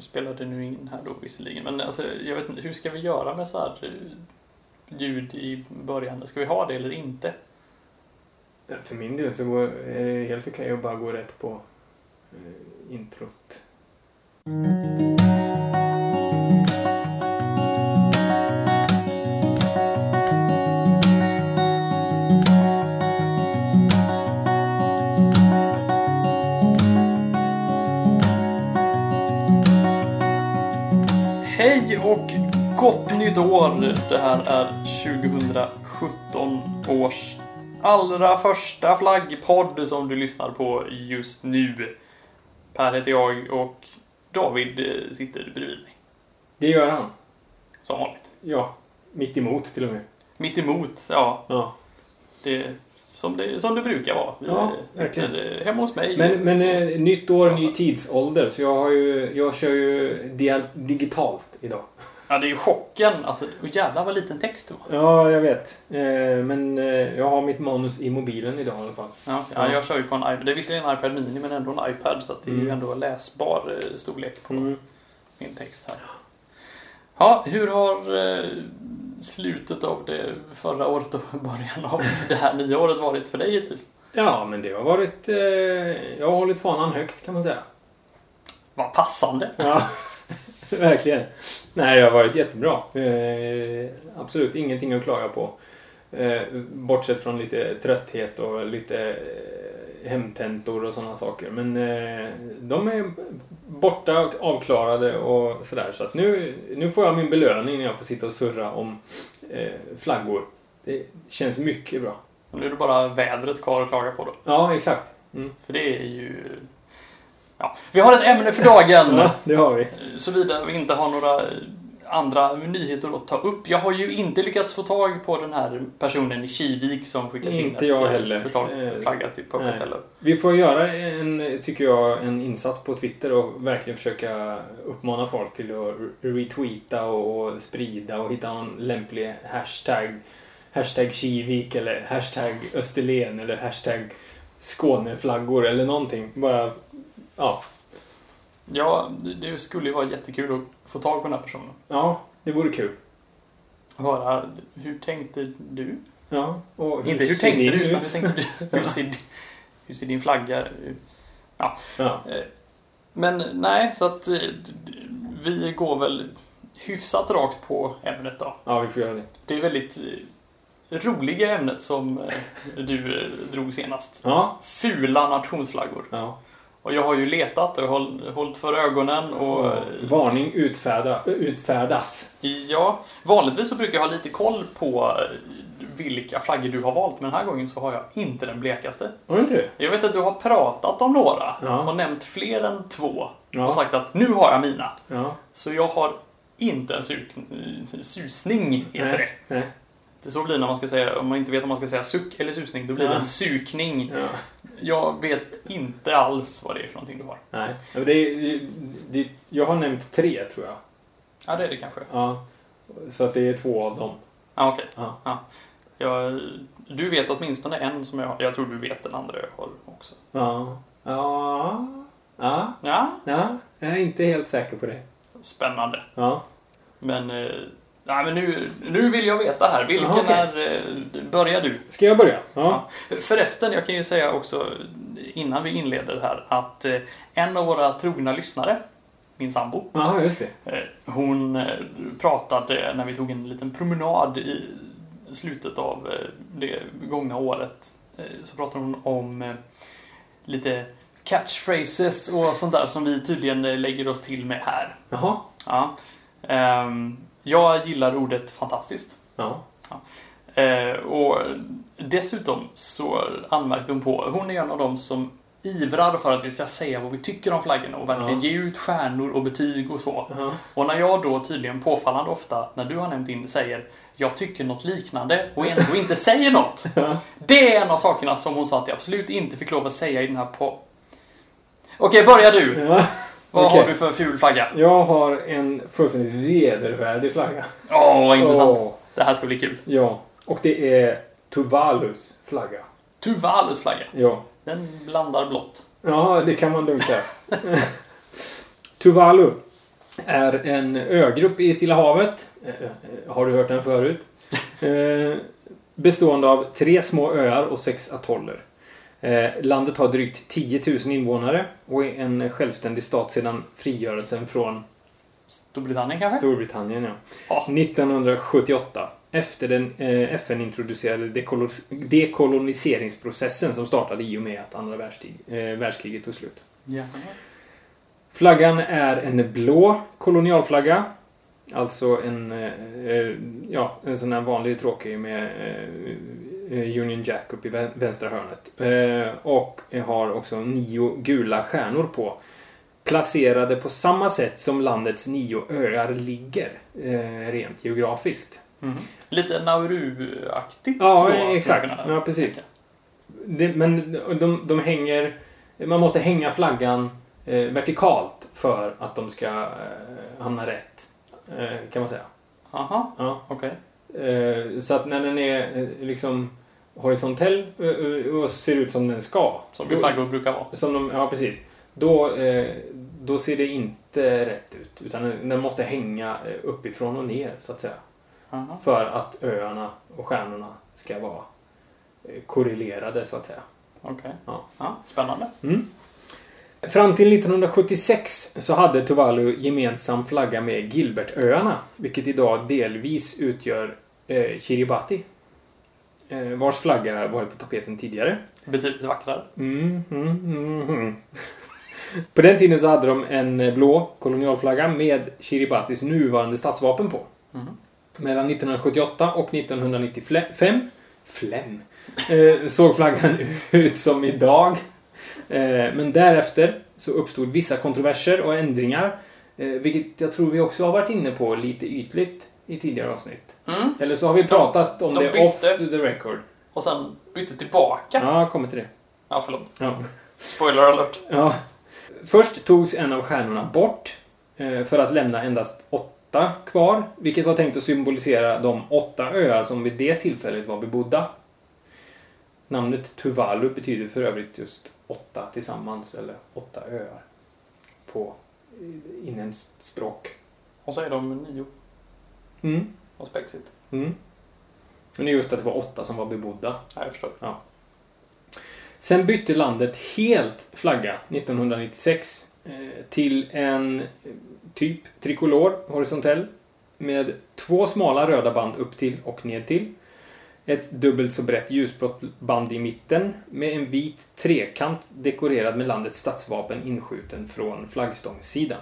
spelade nu in här då visserligen. Men alltså, jag vet inte, hur ska vi göra med så här eh, ljud i början? Ska vi ha det eller inte? För min del så är det helt okej att bara gå rätt på eh, introt. Mm. År! Det här är 2017 års allra första flaggpodd som du lyssnar på just nu. Per heter jag och David eh, sitter bredvid mig. Det gör han. Som vanligt. Ja, mitt emot till och med. Mitt emot, ja. Ja. Det, som, det, som det brukar vara. Vi Ja, sitter verkligen. eh, hemma hos mig. Men, men eh, nytt år, ny tidsålder. Så jag, har ju, jag kör ju digitalt idag. Ja, det är ju chocken. Alltså, och jävlar vad liten text det var. Ja, jag vet. Eh, men eh, jag har mitt manus i mobilen idag i alla fall. Ja, ja, jag kör ju på en iPad. Det är visserligen en iPad Mini men ändå en iPad så det är ju Mm. ändå läsbar eh, storlek på Mm. min text här. Ja, hur har slutet av det förra året och början av det här nya året varit för dig hittills? Ja, men det har varit... Jag har hållit fanan högt kan man säga. Vad passande. Ja, verkligen. Nej, det har varit jättebra. Eh, absolut ingenting att klaga på. Eh, bortsett från lite trötthet och lite eh, hemtentor och sådana saker. Men eh, de är borta och avklarade och sådär. Så att nu, nu får jag min belöning när jag får sitta och surra om eh, flaggor. Det känns mycket bra. Nu är det bara vädret kvar att klaga på då. Ja, exakt. Mm. För det är ju... Ja, vi har ett ämne för dagen. Ja, det har vi. Såvida vi inte har några andra nyheter att ta upp. Jag har ju inte lyckats få tag på den här personen i Kivik som skickat in Inte ett jag eh, heller. förslag för flagga till Pocket. Hello. Vi får göra en, tycker jag, en insats på Twitter och verkligen försöka uppmana folk till att retweeta och sprida och hitta någon lämplig hashtag. Hashtag Kivik eller hashtag Österlen eller hashtag Skåneflaggor eller någonting. Bara, ja. Ja, det- skulle ju vara jättekul att få tag på den här personen. Ja, det vore kul. Höra, hur tänkte du? Ja, och inte hur tänkte du, utan ut? hur tänkte du? Hur ser, hur ser din flagga ut? Ja. Men nej, så att eh, vi går väl hyfsat rakt på ämnet då. ja, vi får göra det. Det är väldigt eh, roliga ämnet som eh, du eh, drog senast. Ja, Fula nationsflaggor. ja. Och jag har ju letat och håll, hållit för ögonen och... eh, Varning utfärda, utfärdas. Ja, vanligtvis så brukar jag ha lite koll på eh, vilka flaggor du har valt, men den här gången så har jag inte den blekaste. Har du inte det? Jag vet att du har pratat om några Ja. och nämnt fler än två Ja. och sagt att nu har jag mina. Ja. Så jag har inte en susning, heter det. Nej. Det så blir det när man ska säga, om man inte vet om man ska säga suck eller susning, då blir Ja. det en sukning. Ja. Jag vet inte alls vad det är för någonting du har. Nej. Det är, det, det, jag har nämnt tre, tror jag. Ja, det är det kanske. Ja. Så att det är två av dem. Ja, okej. Ja. Jag, du vet åtminstone en som jag har. Jag tror du vet den andra jag har också. Ja. Ja. Ja. Ja, Ja. Jag är inte helt säker på det. spännande. Ja. Men, eh, nej, men nu, nu vill jag veta här. Vilken Jaha, okej. är... Eh, börjar du? Ska jag börja? Ja. Förresten, jag kan ju säga också innan vi inleder här att eh, en av våra trogna lyssnare, min sambo, Ja, just det. eh, hon pratade när vi tog en liten promenad i slutet av det gångna året. Så pratade hon om lite catchphrases och sånt där som vi tydligen lägger oss till med här. Jaha. Ja. Ehm, Jag gillar ordet fantastiskt. Ja. Eh, och dessutom så anmärkte hon på, hon är en av dem som ivrar för att vi ska säga vad vi tycker om flaggorna och verkligen Ja. ge ut stjärnor och betyg och så. Ja. Och när jag då tydligen påfallande ofta, när du har nämnt in säger jag tycker något liknande och ändå inte säger något. Ja. Det är en av sakerna som hon sa att jag absolut inte fick lov att säga i den här på... Okej, börja du. Vad Okej. har du för ful flagga? Jag har en fullständigt vedervärdig flagga. Åh, vad intressant. Åh. Det här ska bli kul. Ja. Och det är Tuvalus flagga. Tuvalus flagga. Ja. Den blandar blått. Ja, det kan man lugnt säga. Tuvalu är en ögrupp i Stilla havet. Eh, eh, Har du hört den förut? Eh, Bestående av tre små öar och sex atoller. Eh, Landet har drygt 10 000 invånare och är en självständig stat sedan frigörelsen från Storbritannien kanske? Storbritannien. Ja. Ja. 1978. Efter den eh, FN-introducerade dekolo- dekoloniseringsprocessen som startade i och med att andra världskrig, eh, världskriget tog slut. Ja. Flaggan är en blå kolonialflagga. Alltså en, eh, eh, ja, en sån här vanlig tråkig med eh, Union Jack upp i vä- vänstra hörnet. Eh, och har också nio gula stjärnor på. Placerade på samma sätt som landets nio öar ligger, eh, rent geografiskt. Mhm. Lite Nauru-aktigt. Ja, exakt. Ja, precis. Det, men de, de hänger... Man måste hänga flaggan eh, vertikalt för att de ska eh, hamna rätt. Eh, kan man säga. Aha, Ja. okej. Eh, så att när den är eh, liksom horisontell eh, eh, och ser ut som den ska. Som flaggor brukar vara. Som de, ja, precis. Då, eh, då ser det inte rätt ut. Utan den- måste hänga eh, uppifrån och ner, så att säga. Aha. För att öarna och stjärnorna ska vara eh, korrelerade, så att säga. Okej. Ja. Ja, spännande. Mm. Fram till 1976 så hade Tuvalu gemensam flagga med Gilbertöarna, vilket idag delvis utgör eh, Kiribati. Eh, vars flagga varit på tapeten tidigare. Betydligt vackrare. Mm, mm, mm, mm. På den tiden så hade de en blå kolonialflagga med Kiribatis nuvarande statsvapen på. Mhm. Mellan 1978 och 1995 Flem. Eh, såg flaggan ut som idag. Eh, men därefter så uppstod vissa kontroverser och ändringar. Eh, vilket jag tror vi också har varit inne på lite ytligt i tidigare avsnitt. Mm. Eller så har vi pratat om de det bytte. off the record. Och sen bytte tillbaka. Ja, jag kommer till det. Ja, förlåt. Ja. Spoiler alert. Ja. Först togs en av stjärnorna bort eh, för att lämna endast åtta kvar, vilket var tänkt att symbolisera de åtta öar som vid det tillfället var bebodda. Namnet Tuvalu betyder för övrigt just åtta tillsammans, eller åtta öar, på inhemskt språk. Och så är de nio Mm. och spexigt. Mm. Men det är just att det var åtta som var bebodda. Ja, jag förstår. Sen bytte landet helt flagga 1996 eh, till en eh, typ trikolor horisontell med två smala röda band upp till och ned till. Ett dubbelt så brett ljusblått band i mitten med en vit trekant dekorerad med landets statsvapen inskjuten från flaggstångssidan.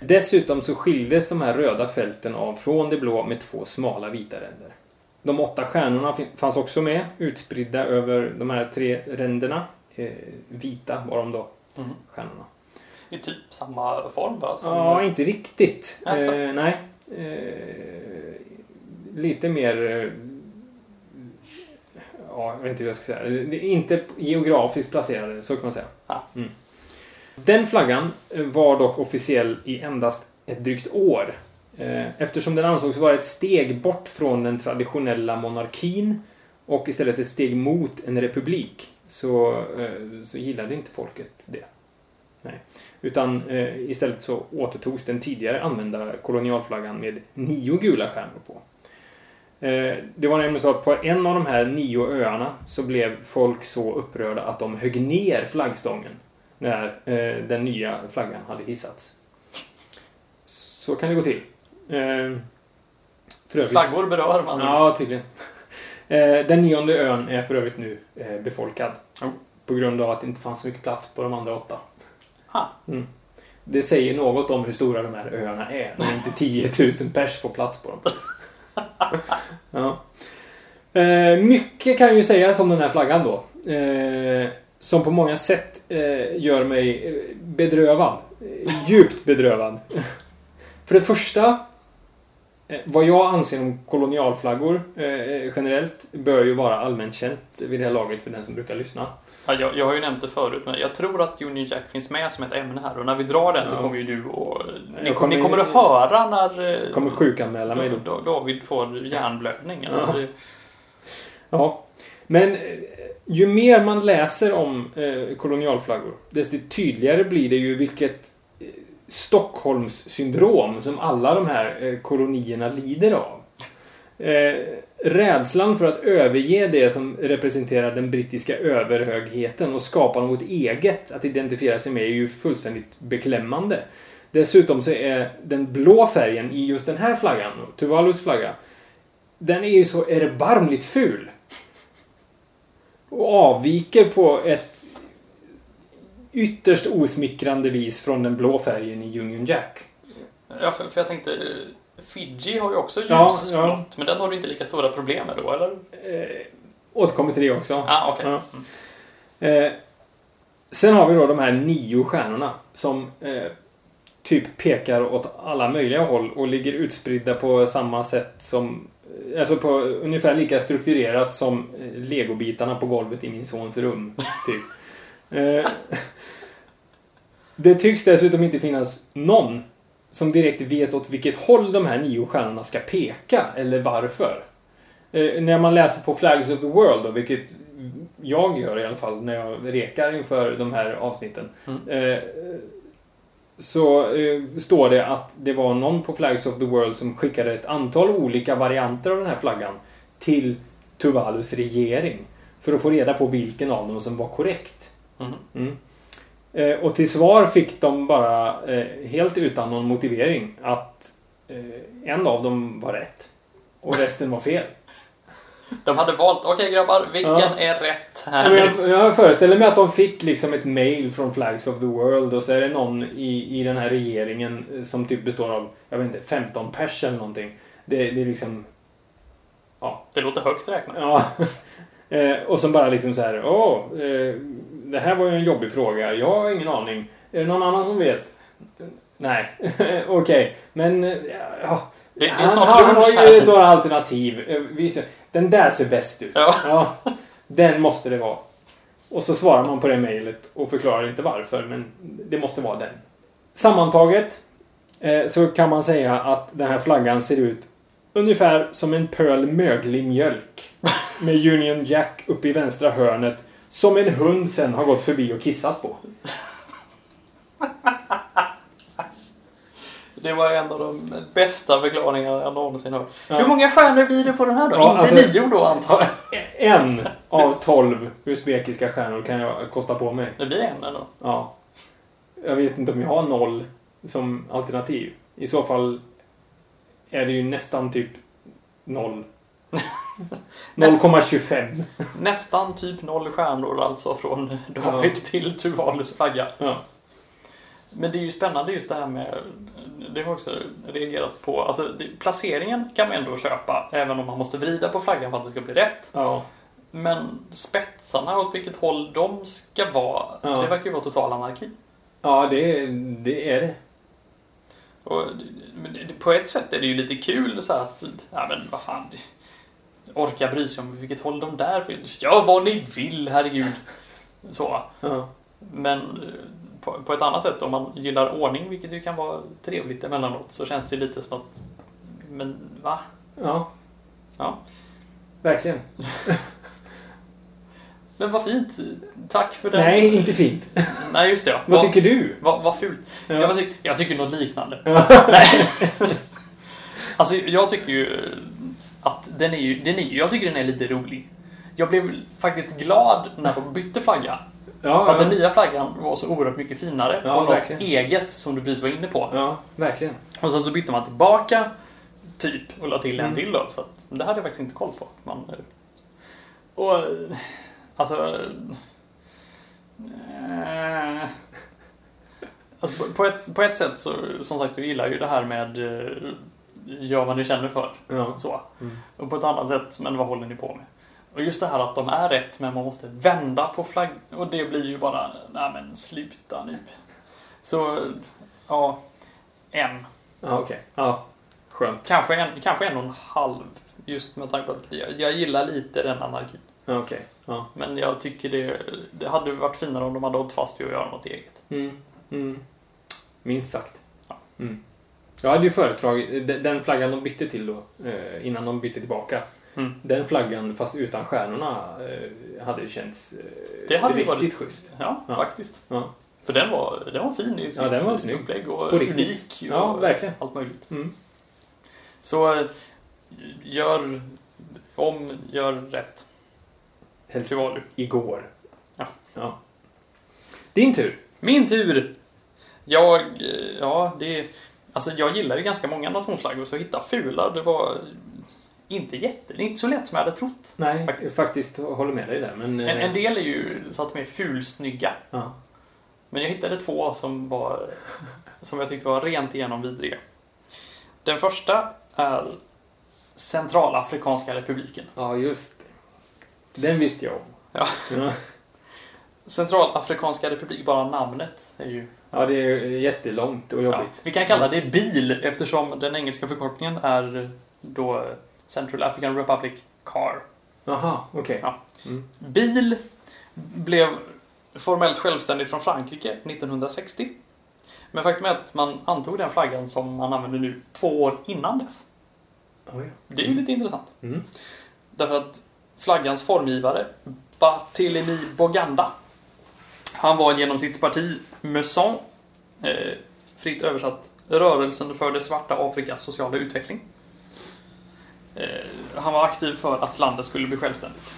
Dessutom så skildes de här röda fälten av från det blå med två smala vita ränder. De åtta stjärnorna fanns också med, utspridda över de här tre ränderna. Eh, vita var de då, Mhm. stjärnorna. I typ samma form bara. Som... Ja, inte riktigt. Jaså? Eh, nej. Eh, lite mer... Ja, jag vet inte hur jag ska säga. Inte geografiskt placerade, så kan man säga. Mm. Den flaggan var dock officiell i endast ett drygt år. Eh, Eftersom den ansågs vara ett steg bort från den traditionella monarkin och istället ett steg mot en republik så, eh, så gillade inte folket det. Nej. Utan eh, istället så återtogs den tidigare använda kolonialflaggan med nio gula stjärnor på. Eh, det var nämligen så att på en av de här nio öarna så blev folk så upprörda att de högg ner flaggstången när eh, den nya flaggan hade hissats. Så kan det gå till. Eh, för övrigt- Flaggor berör man. Ja, tydligen. Den nionde ön är för övrigt nu befolkad. Oh. På grund av att det inte fanns så mycket plats på de andra åtta. Ah. Mm. Det säger något om hur stora de här öarna är. När inte 10 000 pers får plats på dem ja. eh, mycket kan ju sägas om den här flaggan då. Eh, som på många sätt eh, gör mig eh, bedrövad. Djupt bedrövad. För det första vad jag anser om kolonialflaggor eh, generellt bör ju vara allmänt känt vid det här laget för den som brukar lyssna. Ja, jag, jag har ju nämnt det förut, men jag tror att Union Jack finns med som ett ämne här. Och när vi drar den så Ja. kommer ju du och... Ni, kommer- ni kommer att höra när eh, Jag kommer sjukanmäla mig då. då, David får hjärnblödning. Alltså, Ja. det, Ja. Men eh, ju mer man läser om eh, kolonialflaggor, desto tydligare blir det ju vilket, eh, Stockholmssyndrom som alla de här eh, kolonierna lider av. Eh, rädslan för att överge det som representerar den brittiska överhögheten och skapa något eget att identifiera sig med är ju fullständigt beklämmande. Dessutom så är den blå färgen i just den här flaggan, Tuvalus flagga, den är ju så erbarmligt ful. Och avviker på ett ytterst osmickrande vis från den blå färgen i Union Jack. Ja, för, för jag tänkte... eh, Fiji har ju också Ja, ljusblått, ja. men den har du inte lika stora problem med då, eller? Eh, återkommer till det också. Ah, okej. Ja. Eh, sen har vi då de här nio stjärnorna som eh, typ pekar åt alla möjliga håll och ligger utspridda på samma sätt som Alltså på ungefär lika strukturerat som eh, legobitarna på golvet i min sons rum. Typ. Det tycks dessutom inte finnas någon som direkt vet åt vilket håll de här nio stjärnorna ska peka eller varför. Eh, när man läser på Flags of the World, då, vilket jag gör i alla fall när jag rekar inför de här avsnitten. Mm. Eh, så eh, står det att det var någon på Flags of the World som skickade ett antal olika varianter av den här flaggan till Tuvalus regering. För att få reda på vilken av dem som var korrekt. Mhm. Mm. Eh, och till svar fick de bara, eh, helt utan någon motivering, att eh, en av dem var rätt. Och resten var fel. De hade valt, okej grabbar, vilken Ja. är rätt Ja, här jag, jag föreställer mig att de fick liksom ett mail från Flags of the World och så är det någon i, i den här regeringen eh, som typ består av, jag vet inte, 15 pers eller någonting. Det, det är liksom, Det låter högt räknat. ja. Eh, och som bara liksom så här, åh, eh, det här var ju en jobbig fråga. Jag har ingen aning. Är det någon annan som vet? Nej, okej. Men, eh, ja. Det, det Han, han har ju några alternativ. Eh, Den där ser bäst ut. Ja. Ja, den måste det vara. Och så svarar man på det mejlet och förklarar inte varför, men det måste vara den. Sammantaget eh, så kan man säga att den här flaggan ser ut ungefär som en pöl möglig mjölk. Med Union Jack uppe i vänstra hörnet. Som en hund sen har gått förbi och kissat på. Det var en av de bästa förklaringarna jag någonsin hört. Ja. Hur många stjärnor blir det på den här då? Ja, inte alltså- nio då antar jag. En av tolv usbekiska stjärnor kan jag kosta på mig. Det blir en ändå. Ja. Jag vet inte om jag har noll som alternativ. I så fall är det ju nästan typ noll. 0,25. Nästan typ noll stjärnor alltså från David till Tuvalus flagga. Ja. Men det är ju spännande just det här med, det har jag också reagerat på, alltså det, placeringen kan man ändå köpa även om man måste vrida på flaggan för att det ska bli rätt. Ja. Men spetsarna, åt vilket håll de ska vara, alltså Ja. det verkar ju vara total anarki. Ja, det, det är det. Och, på ett sätt är det ju lite kul så att, ja men vad fan, orka bry sig om vilket håll de där vill. Ja, vad ni vill, herregud. Så. Ja. Men eh, på, på ett annat sätt, om man gillar ordning, vilket ju kan vara trevligt emellanåt, så känns det lite som att, men va? Ja. Ja. Verkligen. Men vad fint. Tack för den. Nej, inte fint. Nej, just det. Ja. Vad tycker du? Vad, vad fult. Ja. Jag, tycker, jag tycker något liknande. Ja. Nej. Alltså, jag tycker ju att den är ju, den är, jag tycker den är lite rolig. Jag blev faktiskt glad när de bytte flagga. Ja, För att den ja. nya flaggan var så oerhört mycket finare. Ja, och något verkligen. eget som du precis var inne på. ja, verkligen. Och sen så bytte man tillbaka, typ, och la till en Mm. till då. Så att, det hade jag faktiskt inte koll på. Att man, och, eh, alltså... Eh, alltså på, ett, på ett sätt så, som sagt, jag gillar ju det här med eh, gör vad ni känner för. Ja. Så. Mm. Och på ett annat sätt, men vad håller ni på med? Och just det här att de är rätt, men man måste vända på flagg Och det blir ju bara, nej men sluta nu. Så, ja, en. Ja, okej. Ja. Skönt. Kanske en, kanske en och en halv. Just med tanke på att jag, jag gillar lite den anarkin. Ja, okej. Ja. Men jag tycker det, det hade varit finare om de hade hållit fast vid att göra något eget. Mm. Mm. Minst sagt. Ja. Mm. Jag hade ju föredragit den- flaggan de bytte till då, eh, innan de bytte tillbaka. Mm. Den flaggan, fast utan stjärnorna, eh, hade ju känts eh, Det hade riktigt varit schysst. Ja, Ja. faktiskt. Ja. För den var, den var fin i sitt Ja, den var snygg. upplägg och På riktigt. unik. Och Ja, verkligen. Allt möjligt. Mm. Så gör om, gör rätt. Helst du. igår. Ja. ja. Din tur. Min tur! Jag, ja det... Alltså jag gillar ju ganska många nationsflaggor, så att hitta fula, det var inte jätte... Det är inte så lätt som jag hade trott. Nej, Faktiskt. faktiskt, håller med dig där. Men, En, eh, en del är ju så att de är fulsnygga. Ja. Men jag hittade två som var som jag tyckte var rent igenom vidriga. Den första är Centralafrikanska republiken. ja, just det. Den visste jag om. Ja. Ja, Centralafrikanska republik, bara namnet är ju... ja det är jättelångt och Ja, jobbigt. vi kan kalla det BIL eftersom den engelska förkortningen är då Central African Republic CAR. Jaha, okej. Ja. Mm. BIL blev formellt självständigt från Frankrike 1960. Men faktum är att man antog den flaggan som man använder nu två år innan dess. Oj. Det är ju lite intressant. Mm. Därför att flaggans formgivare, Barthélemy Boganda, han var genom sitt parti Meusson, eh, fritt översatt, rörelsen för det svarta Afrikas sociala utveckling. Eh, han var aktiv för att landet skulle bli självständigt.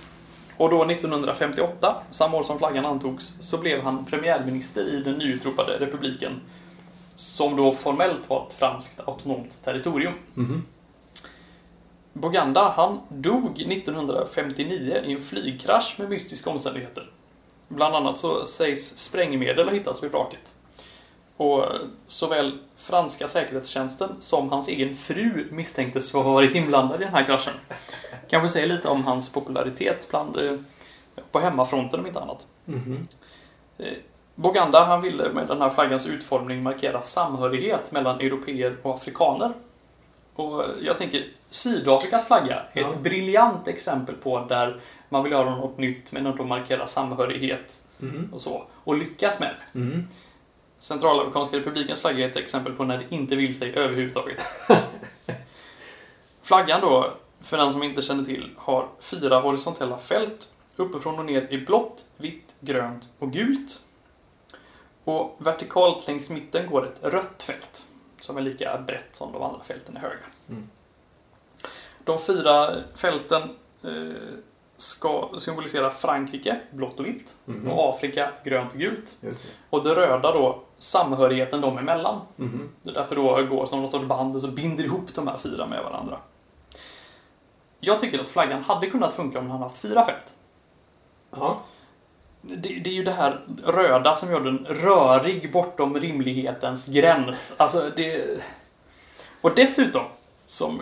Och då 1958, samma år som flaggan antogs, så blev han premiärminister i den nyutropade republiken som då formellt var ett franskt autonomt territorium. Mhm. Boganda, han dog 1959 i en flygkrasch med mystiska omständigheter. Bland annat så sägs sprängmedel ha hittats vid vraket. Och såväl franska säkerhetstjänsten som hans egen fru misstänktes ha varit inblandad i den här kraschen. Kanske säger lite om hans popularitet bland, eh, på hemmafronten om inte annat. Mhm. Eh, Boganda han ville med den här flaggans utformning markera samhörighet mellan europeer och afrikaner. Och jag tänker, Sydafrikas flagga är Ja. ett briljant exempel på där man vill göra något nytt men ändå markera samhörighet Mhm. och så. Och lyckas med det. Mhm. Centralafrikanska republikens flagga är ett exempel på när det inte vill sig överhuvudtaget. Flaggan då, för den som inte känner till, har fyra horisontella fält uppifrån och ner i blått, vitt, grönt och gult. Och vertikalt längs mitten går ett rött fält som är lika brett som de andra fälten är höga. Mm. De fyra fälten eh, ska symbolisera Frankrike, blått och vitt, Mhm. och Afrika, grönt och gult. Det. Och det röda då, samhörigheten dem emellan. Mhm. Det är därför då går som någon sorts band och så binder ihop de här fyra med varandra. Jag tycker att flaggan hade kunnat funka om den hade haft fyra fält. Ja. Det, det är ju det här röda som gör den rörig bortom rimlighetens gräns. Alltså det... Och dessutom, som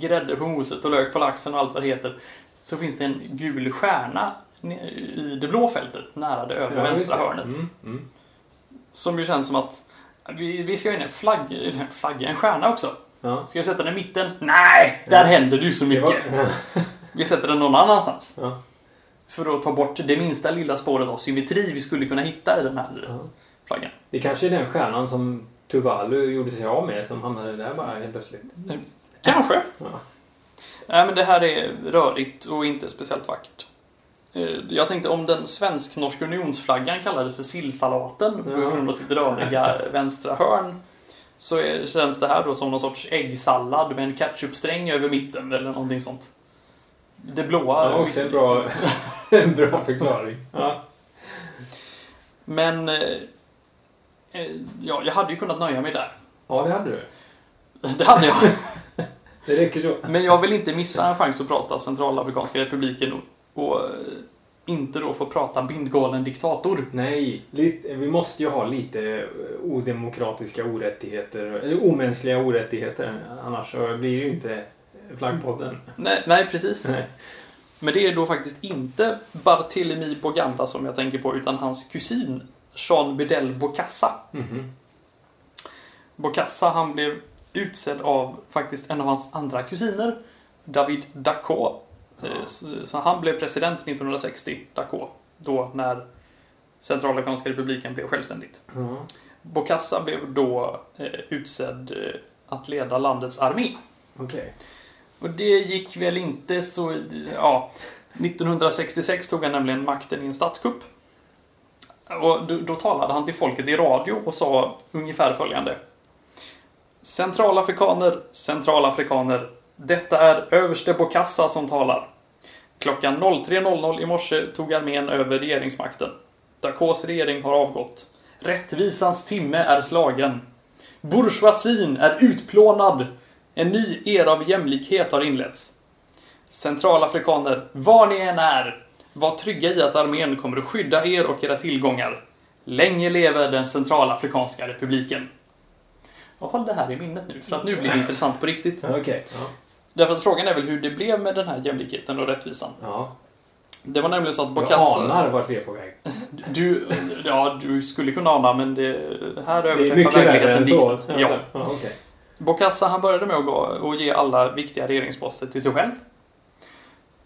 grädde på moset och lök på laxen och allt vad det heter, så finns det en gul stjärna i det blå fältet, nära det övre Ja, vänstra hörnet. Mm. Mm. Som ju känns som att vi, vi ska ha in en flagg, en flagga, en stjärna också. Ja. Ska vi sätta den i mitten? Nej! Där Ja. händer det ju så mycket. var... Vi sätter den någon annanstans. ja. För att ta bort det minsta lilla spåret av symmetri vi skulle kunna hitta i den här Ja. flaggan. Det kanske är den stjärnan som Tuvalu gjorde sig av med som hamnade där bara helt plötsligt. Kanske. Ja. Nej, men det här är rörigt och inte speciellt vackert. Eh, Jag tänkte om den svensk-norska unionsflaggan kallades för sillsalaten på grund av sitt röriga vänstra hörn så är- känns det här då som någon sorts äggsallad med en ketchupsträng över mitten eller någonting sånt. Det blåa... Ja, också en bra, en bra förklaring. Ja. Men... eh, Ja, jag hade ju kunnat nöja mig där. ja, det hade du. Det hade jag. Det räcker så. Men jag vill inte missa en chans att prata Centralafrikanska republiken och, och eh, inte då få prata bindgalen diktator. Nej, lite, vi måste ju ha lite eh, odemokratiska orättigheter, eller omänskliga orättigheter. Annars så blir det ju inte flaggpodden. Nej, nej precis. Nej. Men det är då faktiskt inte Barthélemy Boganda som jag tänker på, utan hans kusin Jean Bedel Bokassa. Mhm. Bokassa, han blev utsedd av faktiskt en av hans andra kusiner, David. Ja. Eh, Så, han blev president 1960, Dacko, då när Centralafrikanska republiken blev självständigt. Ja. Bokassa blev då eh, utsedd eh, att leda landets armé. Okej. Och det gick väl inte så... Ja, 1966 tog han nämligen makten i en statskupp. Och då, talade han till folket i radio och sa ungefär följande. Centralafrikaner, centralafrikaner. Detta är överste Bokassa som talar. Klockan 03.00 i morse tog armén över regeringsmakten. Dakos regering har avgått. Rättvisans timme är slagen. Bourgeoisien är utplånad. En ny era av jämlikhet har inletts. Centralafrikaner, var ni än är, var trygga i att armén kommer att skydda er och era tillgångar. Länge lever den centralafrikanska republiken. Och håll det här i minnet nu, för att nu blir det intressant på riktigt. Okej. Ja. Därför att frågan är väl hur det blev med den här jämlikheten och rättvisan. ja. Det var nämligen så att Jag Bokassa... anar vart vi är på väg. Du, ja, du skulle kunna ana, men det här överträffar verkligheten dikten. Ja. ja okej. Bokassa han började med att gå och ge alla viktiga regeringsposter till sig själv.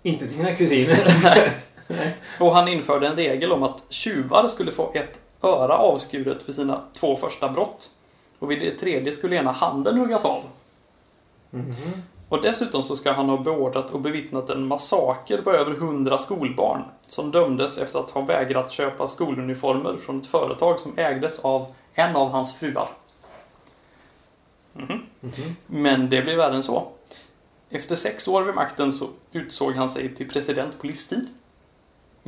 Inte till sina kusiner. Och han införde en regel om att tjuvar skulle få ett öra avskuret för sina två första brott. Och vid det tredje skulle ena handen huggas av. Mhm. Och dessutom så ska han ha beordrat och bevittnat en massaker på över 100 skolbarn som dömdes efter att ha vägrat köpa skoluniformer från ett företag som ägdes av en av hans fruar. Mhm. Mhm. Men det blev värre än så. Efter sex år vid makten så utsåg han sig till president på livstid.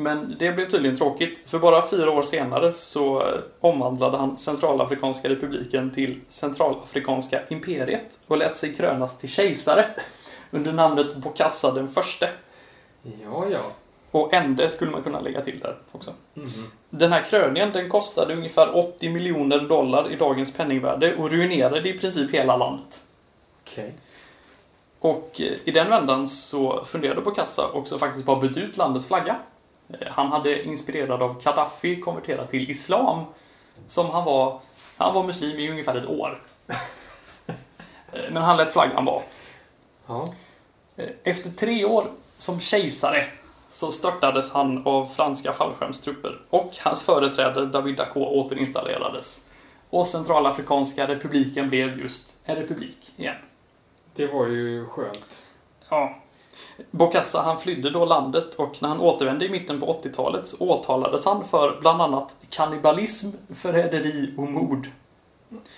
Men det blev tydligen tråkigt, för bara fyra år senare så eh, omvandlade han Centralafrikanska republiken till Centralafrikanska imperiet och lät sig krönas till kejsare under namnet Bokassa den förste. Ja, ja. Och ände skulle man kunna lägga till där också. Mhm. Den här kröningen den kostade ungefär 80 miljoner dollar i dagens penningvärde och ruinerade i princip hela landet. Okej. Och eh, i den vändan så funderade Bokassa också faktiskt på att byta ut landets flagga. Eh, Han hade inspirerad av Gaddafi konverterat till Islam. Som han var, han var muslim i ungefär ett år. Eh, Men han lät flaggan vara. Ja. Eh, Efter tre år som kejsare så störtades han av franska fallskärmstrupper och hans företrädare David Dacko återinstallerades. Och Centralafrikanska republiken blev just en republik igen. Det var ju skönt. Ja. Bokassa han flydde då landet och när han återvände i mitten på 80-talet så åtalades han för bland annat kannibalism, förräderi och mord.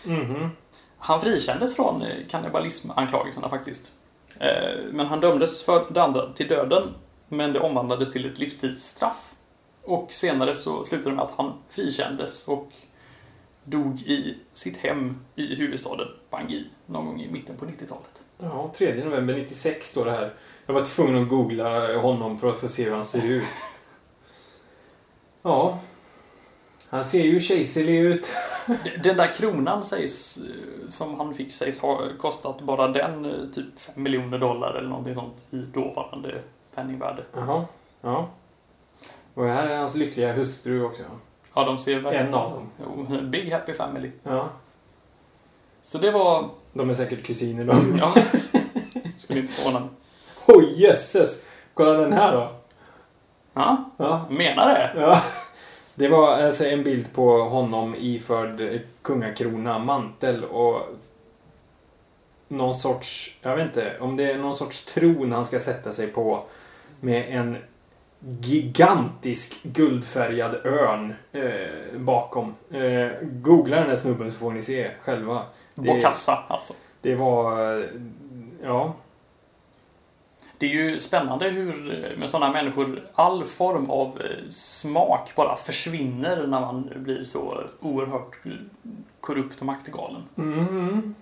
Mhm. Han frikändes från eh, kannibalismanklagelserna faktiskt. Eh, Men han dömdes för det andra till döden, men det omvandlades till ett livstidsstraff. Och senare så slutade det med att han frikändes och dog i sitt hem i huvudstaden Bangui någon gång i mitten på 90-talet. Ja, 3 november 96 står det här. Jag var tvungen att googla honom för att få se hur han ser ut. Ja. Han ser ju kejserlig ut. Den där kronan sägs, eh, som han fick sägs ha kostat bara den eh, typ 5 miljoner dollar eller någonting sånt i dåvarande penningvärde. Jaha. Ja. Och här är hans lyckliga hustru också. Ja, de ser verkligen... En av dem. Big Happy Family. Ja. Så det var... De är säkert kusiner de. Ja. Skulle inte förvåna mig. Oj, jösses! Kolla den här då. Ja, Ja. menar det? Ja. Det var alltså en bild på honom iförd kungakrona, mantel och någon sorts, jag vet inte, om det är någon sorts tron han ska sätta sig på med en gigantisk guldfärgad örn eh, bakom. Eh, googla den här snubben så får ni se själva. Det- Bokassa, alltså. Det var, ja, Det är ju spännande hur med sådana människor all form av eh, smak bara försvinner när man blir så oerhört korrupt och maktgalen. Mm.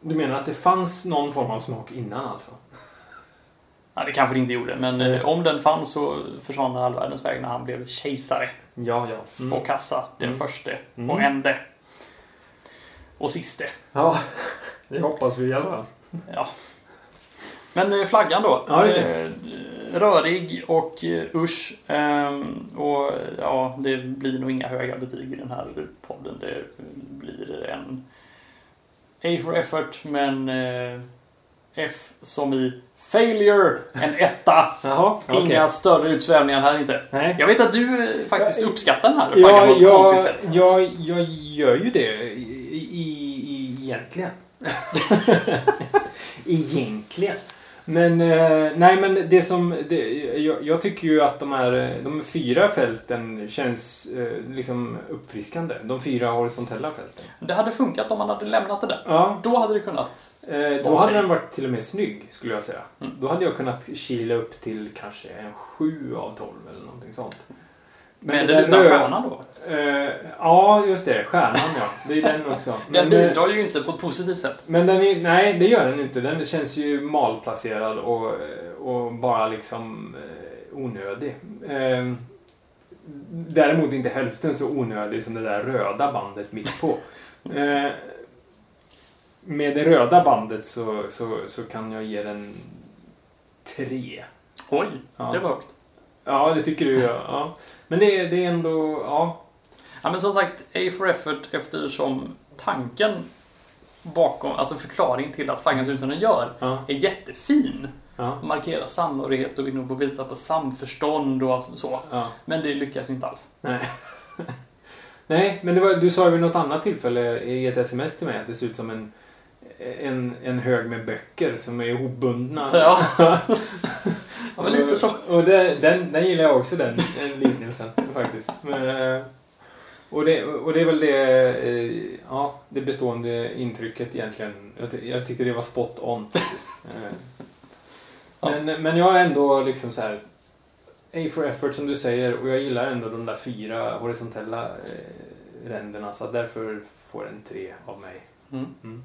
Du menar att det fanns någon form av smak innan alltså? Ja, det kanske det inte gjorde, men eh, om den fanns så försvann den all världens väg när han blev kejsare. Ja, ja. Mm. Bokassa, den Mm. förste Mm. och ende. Och siste. Ja, det hoppas vi i alla fall. Ja. Men eh, flaggan då. Ja. Eh, Rörig och eh, usch. Ehm, Och ja, det blir nog inga höga betyg i den här podden. Det blir en A for effort, men F som i failure, en etta. Jaha, okej. Inga större utsvävningar här inte. Nej. Jag vet att du faktiskt uppskattar den här Ja, på jag, konstigt sätt. jag, jag gör ju det i, i, i, egentligen. egentligen. Men, eh, nej men det som... Det, jag, jag tycker ju att de här de fyra fälten känns eh, liksom uppfriskande. De fyra horisontella fälten. Det hade funkat om man hade lämnat det där. Ja, Då hade det kunnat... eh, då Okej. hade den varit till och med snygg, skulle jag säga. Mm. Då hade jag kunnat kila upp till kanske en sju av tolv eller någonting sånt. Men det den utan röd- stjärnan då? Eh, ja, just det. Stjärnan, ja. Det är den också. Den Men, bidrar ju inte på ett positivt sätt. Men den är, nej, det gör den inte. Den känns ju malplacerad och, och bara liksom eh, onödig. Eh, däremot inte hälften så onödig som det där röda bandet mitt på. Eh, med det röda bandet så, så, så kan jag ge den tre. Oj, Ja. det var högt. Ja, det tycker du ja. Men det, är- det är ändå, ja. Ja, men som sagt, A for effort eftersom tanken bakom, alltså förklaringen till att flaggan ser ut som den gör, ja, är jättefin. ja, Markera samhörighet och vill visa på samförstånd och så. ja. Men det lyckas ju inte alls. Nej. Nej, men det var, du sa ju vid något annat tillfälle i ett sms till mig att det ser ut som en, en, en hög med böcker som är ihopbundna. Ja. ja, men lite så. Och, det, den, den gillar jag också, den, den liknelsen faktiskt. Men, eh, och, det, och det är väl det, eh, ja, det bestående intrycket egentligen. Jag, jag tyckte det var spot on faktiskt. Eh, Ja. Men, men jag är ändå liksom så här A for effort som du säger och jag gillar ändå de där fyra horisontella eh, ränderna så därför får den tre av mig. Mm. Mm.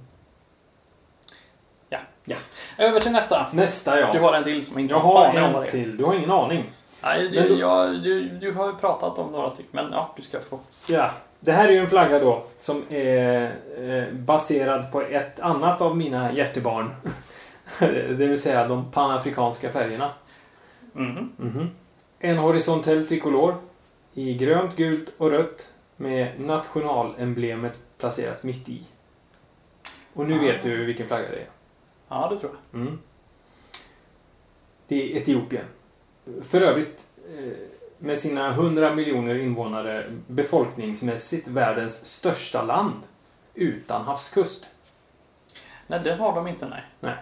Över till nästa. Nästa ja. Du har en till som inte jag har aning om vad det är. till. Du har ingen aning. Nej, du, då- jag, du, du har ju pratat om några stycken, men ja, du ska få. Ja. Det här är ju en flagga då som är eh, baserad på ett annat av mina hjärtebarn. det vill säga de panafrikanska färgerna. Mhm. Mhm. En horisontell trikolor i grönt, gult och rött med nationalemblemet placerat mitt i. Och nu Ah. vet du vilken flagga det är. Ja, det tror jag. Mm. Det är Etiopien. För övrigt eh, med sina 100 miljoner invånare befolkningsmässigt världens största land utan havskust. Nej, den har de inte, nej.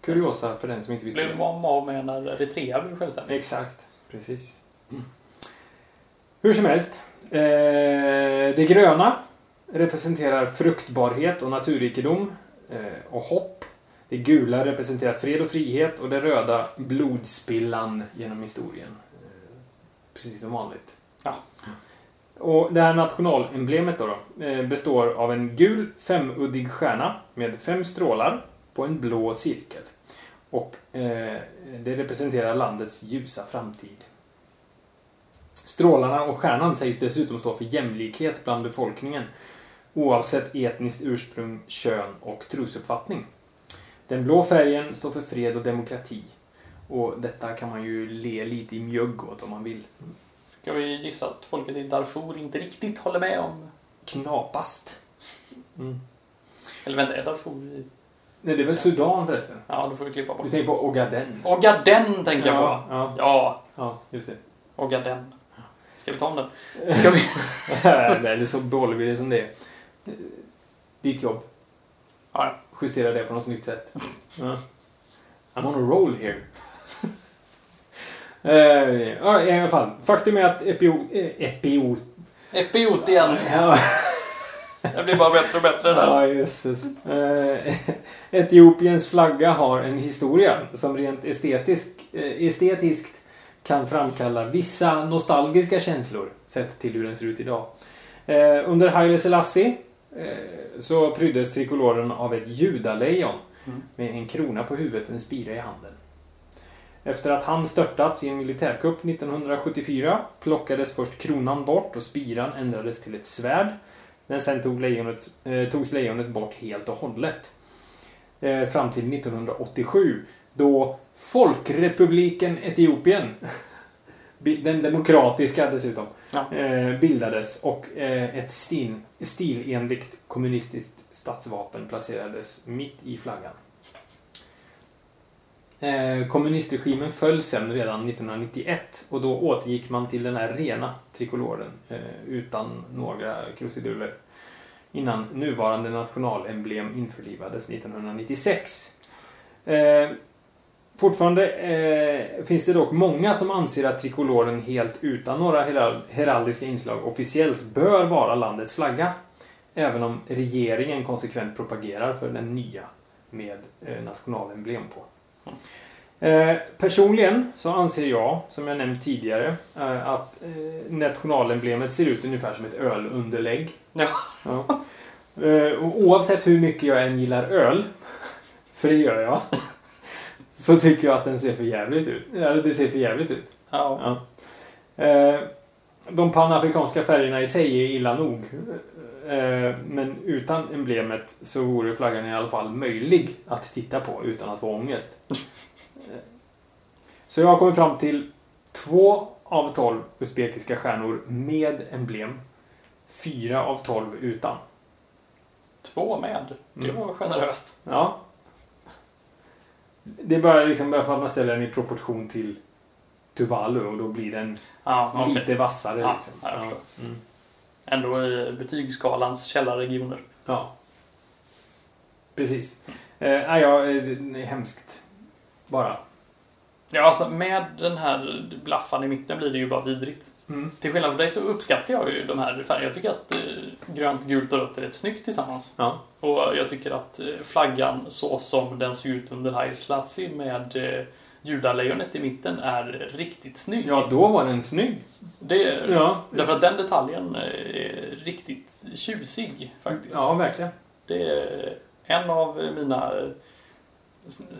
Kuriosa för den som inte visste Blev det. de av med när Eritrea blev självständigt? Exakt, precis. Hur som helst. Eh, det gröna representerar fruktbarhet och naturrikedom eh, och hopp. Det gula representerar fred och frihet och det röda blodspillan genom historien. Eh, precis som vanligt. Ja. Och det här nationalemblemet då, då eh, består av en gul femuddig stjärna med fem strålar på en blå cirkel. Och eh, det representerar landets ljusa framtid. Strålarna och stjärnan sägs dessutom stå för jämlikhet bland befolkningen oavsett etniskt ursprung, kön och trosuppfattning. Den blå färgen står för fred och demokrati. Och detta kan man ju le lite i mjugg åt om man vill. Ska vi gissa att folket i Darfur inte riktigt håller med om... Knapast. Mm. Eller vänta, är Darfur i... Nej, det är väl Sudan förresten? Ja, då får vi klippa bort. Du tänker på Ogaden? Ogaden tänker jag ja, på. ja, Ja, ja, just det. Ogaden. Ska vi ta om den? Ska vi... Eller så behåller vi det som det är. Ditt jobb. Ja. Justera det på något snyggt sätt. Ja. I'm on a roll here. Eh, ja, I alla fall. Faktum är att Epio... eh, Epio... Epiot igen. Ja, Det blir bara bättre och bättre där. ja jösses. Eh, Etiopiens flagga har en historia som rent estetisk, eh, estetiskt kan framkalla vissa nostalgiska känslor sett till hur den ser ut idag. Eh, under Haile Selassie så pryddes trikoloren av ett judalejon Mm. med en krona på huvudet och en spira i handen. Efter att han störtats i en militärkupp 1974 plockades först kronan bort och spiran ändrades till ett svärd. Men sen tog lejonet, eh, togs lejonet bort helt och hållet. Eh, fram till 1987 då Folkrepubliken Etiopien, den demokratiska dessutom, Ja. eh, bildades och eh, ett stil, stilenligt kommunistiskt statsvapen placerades mitt i flaggan. Eh, kommunistregimen föll sen redan 1991 och då återgick man till den här rena trikoloren utan några krusiduller innan nuvarande nationalemblem införlivades 1996. Fortfarande eh, finns det dock många som anser att trikoloren helt utan några heral- heraldiska inslag officiellt bör vara landets flagga. Även om regeringen konsekvent propagerar för den nya med eh, nationalemblem på. Eh, personligen så anser jag, som jag nämnt tidigare, eh, att eh, nationalemblemet ser ut ungefär som ett ölunderlägg. Ja. Ja. Oavsett hur mycket jag än gillar öl, för det gör jag, så tycker jag att den ser för jävligt ut. Ja, det ser för jävligt ut. Ja. Ja. Eh, de panafrikanska färgerna i sig är illa nog. Eh, men utan emblemet så vore flaggan i alla fall möjlig att titta på utan att få ångest. Eh, Så jag har kommit fram till två av tolv usbekiska stjärnor med emblem. Fyra av tolv utan. Två med. Det Mm. var generöst. Ja. Det är bara liksom bara för att man ställer den i proportion till Tuvalu och då blir den Ja, lite vassare. Ja, liksom. jag förstår. Mm. Ändå i betygsskalans källarregioner. Ja. Precis. Eh, nej, ja, eh, det är hemskt. Bara. Ja, alltså med den här blaffan i mitten blir det ju bara vidrigt. Mm. Till skillnad från dig så uppskattar jag ju de här färgerna. Jag tycker att eh, grönt, gult och rött är rätt snyggt tillsammans. Ja. Och jag tycker att eh, flaggan så som den ser ut under High Slashy med eh, judalejonet i mitten är riktigt snygg. ja, då var den snygg. Det, Ja. Därför att den detaljen är riktigt tjusig faktiskt. Ja, verkligen. Det är en av mina...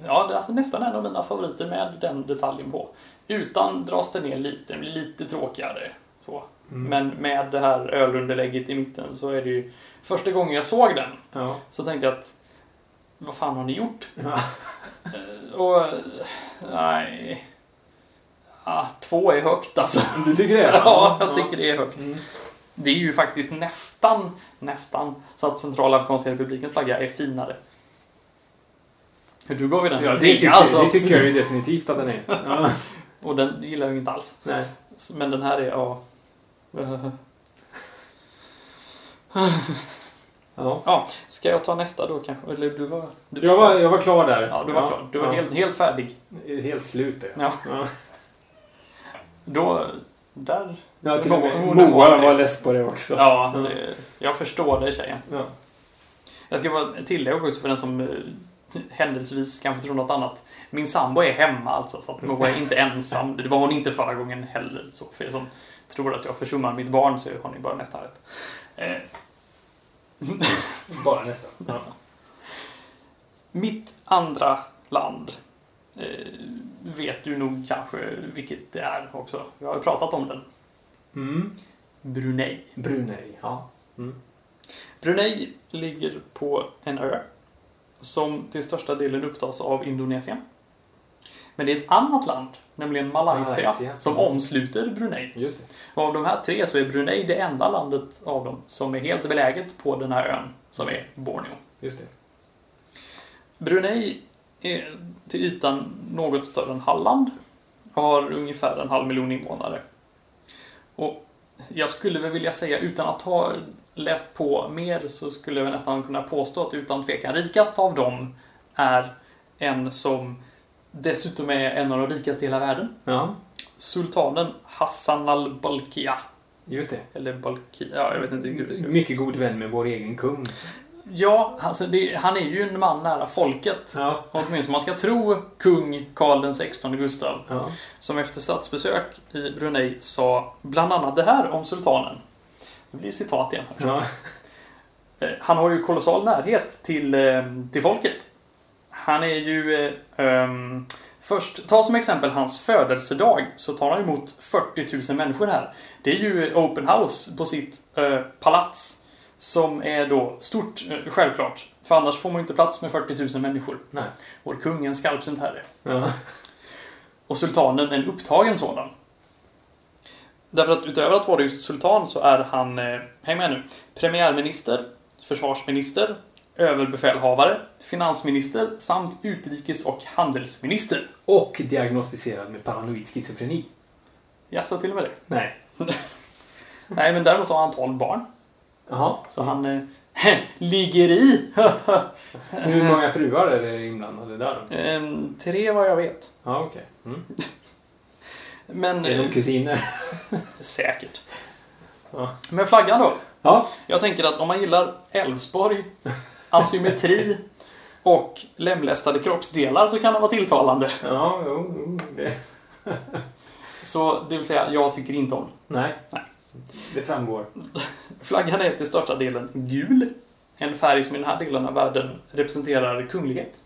Ja, alltså nästan en av mina favoriter med den detaljen på. Utan dras det ner lite, den blir lite tråkigare. Så. Mm. Men med det här ölunderlägget i mitten så är det ju... Första gången jag såg den Ja. så tänkte jag att vad fan har ni gjort? Ja. Eh, Och... Nej... Ah, två är högt alltså. Du tycker det? Ja, jag tycker det är högt. Mm. Det är ju faktiskt nästan, nästan så att Centralafrikanska republikens flagga är finare. Hur du gav vi den? Ja, det, tycker, alltså. det tycker jag ju definitivt att den är. Ja. Och den gillar jag inte alls. Nej. Men den här är, ja... Ja. Ja, ska jag ta nästa då kanske? Eller du var... Du Jag, var, jag var klar där. Ja, du var klar. Du var Ja. helt, helt färdig. Helt slut. Ja. Ja. Då... Där... Ja, till och med Moa- var less på det också. Ja, Ja. det, jag förstår det tjejen. Ja. Jag ska bara tillägga också för den som eh, händelsevis kanske tror något annat. Min sambo är hemma alltså, så att Moa är inte ensam. Det var hon inte förra gången heller. Så för er som tror att jag försummar mitt barn så har ni bara nästan rätt. Eh, Bara nästan. Ja. mitt andra land eh, vet du nog kanske vilket det är också. Vi har ju pratat om den. Mm. Brunei. Brunei, ja. Brunei ligger på en ö som till största delen upptas av Indonesien. Men det är ett annat land, nämligen Malaysia, Malaysia. som Mm. omsluter Brunei. Just det. Och av de här tre så är Brunei det enda landet av dem som är helt beläget på den här ön, som är Borneo. Just det. Brunei är till ytan något större än Halland och har ungefär en halv miljon invånare. Och jag skulle väl vilja säga, utan att ha läst på mer, så skulle jag nästan kunna påstå att utan tvekan rikast av dem är en som dessutom är en av de rikaste i hela världen. Ja, Sultanen Hassan al-Balkia. just det. Eller Balkia, ja, jag vet inte hur det ska Mycket god vän med vår egen kung. Ja, alltså det, han är ju en man nära folket. Ja. Åtminstone man ska tro kung Karl den 16 Gustav. Ja. Som efter statsbesök i Brunei sa bland annat det här om sultanen. Det blir citat igen. Ja. Eh, Han har ju kolossal närhet till, eh, till folket. Han är ju... ehm, först, ta som exempel hans födelsedag, så tar han emot 40 000 människor här. Det är ju open house på sitt eh, palats. Som är då stort, självklart. För annars får man ju inte plats med 40 000 människor. Nej. Vår kung är en skarpsynt herre. Ja. Och sultanen en upptagen sådan. Därför att utöver att vara just sultan så är han, eh, häng med nu, premiärminister, försvarsminister, överbefälhavare, finansminister samt utrikes och handelsminister. Och diagnostiserad med paranoid schizofreni. Jaså, till och med det? Nej. Nej, men däremot så har han 12 barn. Jaha. Så han eh, ligger i. Hur många fruar är det inblandade där? Ehm, tre vad jag vet. Ja, okej. Mm. Men... Är de eh, kusiner? säkert. Ja. Men flaggan då? Ja. Jag tänker att om man gillar Älvsborg, asymmetri och lemlästade kroppsdelar så kan det vara tilltalande. Ja, jo, jo, det... Så det vill säga, jag tycker inte om. Nej. Nej. Det framgår. Flaggan är till största delen gul. En färg som i den här delen av världen representerar kunglighet.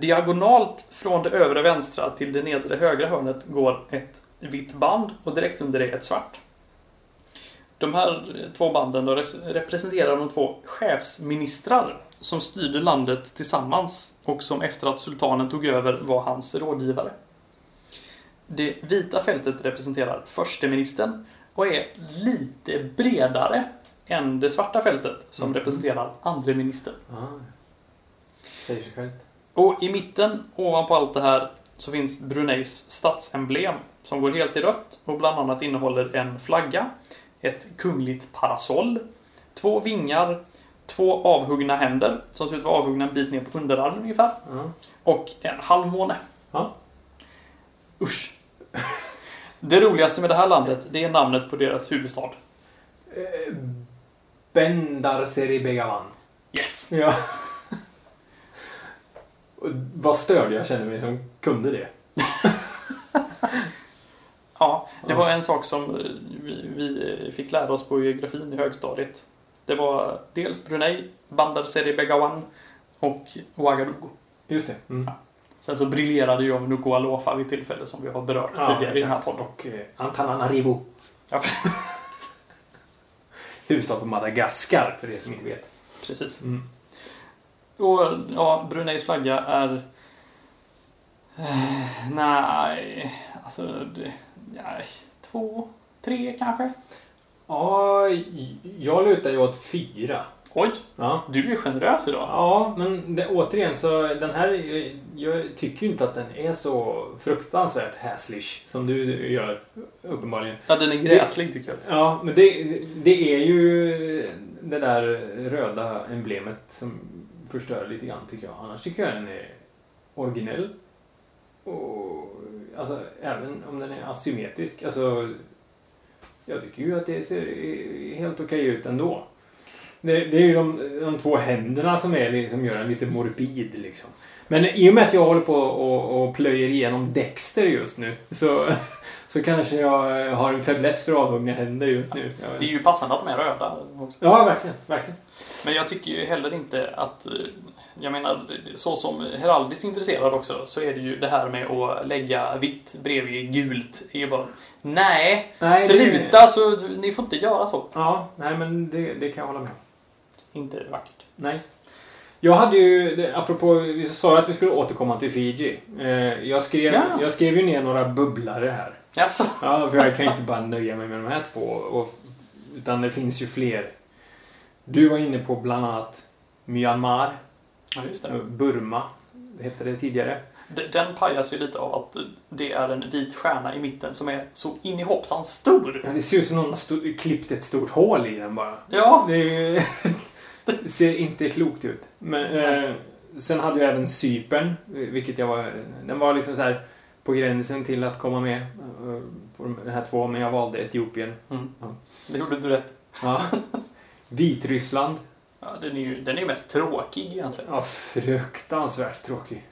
Diagonalt från det övre vänstra till det nedre högra hörnet går ett vitt band och direkt under det ett svart. De här två banden representerar de två chefsministrar som styrde landet tillsammans och som efter att sultanen tog över var hans rådgivare. Det vita fältet representerar försteministern och är lite bredare än det svarta fältet som Mm. representerar andreministern. Ja. Säger sig självt. Och i mitten, ovanpå allt det här, så finns Bruneis statsemblem som går helt i rött och bland annat innehåller en flagga, ett kungligt parasoll, två vingar, två avhuggna händer som ser ut att vara avhuggna en bit ner på underarmen ungefär Ja. och en halvmåne. Ja. Usch. Det roligaste med det här landet, det är namnet på deras huvudstad. Eh, Bendar Seri Begawan. Yes! Ja. Vad störd jag känner mig som kunde det. Ja, det Ja. var en sak som eh, vi, vi fick lära oss på geografin i högstadiet. Det var dels Brunei, Bandar Seri Begawan och Ouagadougou. Just det. Mm. Sen så briljerade jag med Nukualofa vid tillfälle som vi har berört tidigare i den här podden. Och eh, Antananarivo. Ja, Huvudstad på Madagaskar, för er som inte vet. precis. Mm. Och ja, Bruneis flagga är... Eh, nej, alltså... Det, nej, två, tre kanske? Ja, jag lutar ju åt fyra. Oj, Ja. du är generös idag. Ja, men det, återigen så den här, jag, jag tycker ju inte att den är så fruktansvärt häslish som du gör, uppenbarligen. Ja, den är gräslig tycker jag. Ja, men det, det är ju det där röda emblemet som förstör lite grann tycker jag. Annars tycker jag den är originell. Och, alltså, även om den är asymmetrisk. Alltså, jag tycker ju att det ser helt okej ut ändå. Det, det är ju de, de två händerna som, är, som gör den lite morbid. Liksom. Men i och med att jag håller på och, och plöjer igenom Dexter just nu så, så kanske jag har en fäbless för avhuggna händer just nu. Vet Det är ju passande att de är röda också. Ja, verkligen. verkligen. Men jag tycker ju heller inte att... eh, Jag menar, så som heraldiskt intresserad också, så är det ju det här med att lägga vitt bredvid gult. Det är ju bara... Nej, Nej, det- sluta! Så, ni får inte göra så. Ja, nej men det, det kan jag hålla med om. Inte vackert. Nej. Jag hade ju, det- apropå, vi sa att vi skulle återkomma till Fiji. Eh, jag, skrev, Ja. jag skrev ju ner några bubblare här. Jaså? Ja, för jag kan inte bara nöja mig med de här två. Och, utan det finns ju fler. Du var inne på bland annat Myanmar, Ja, just eh, det. Burma, hette det tidigare. Den pajas ju lite av att det är en vit stjärna i mitten som är så in i hoppsan stor. Ja, det ser ut som någon har klippt ett stort hål i den bara. Ja, Det, ju- det ser inte klokt ut. Men, eh, sen hade jag även Cypern, vilket jag var... Den var liksom så här på gränsen till att komma med eh, på de här två, men jag valde Etiopien. mm. Ja. det gjorde du rätt. Ja. Vitryssland. Ja, den är ju den är mest tråkig egentligen. Ja, fruktansvärt tråkig.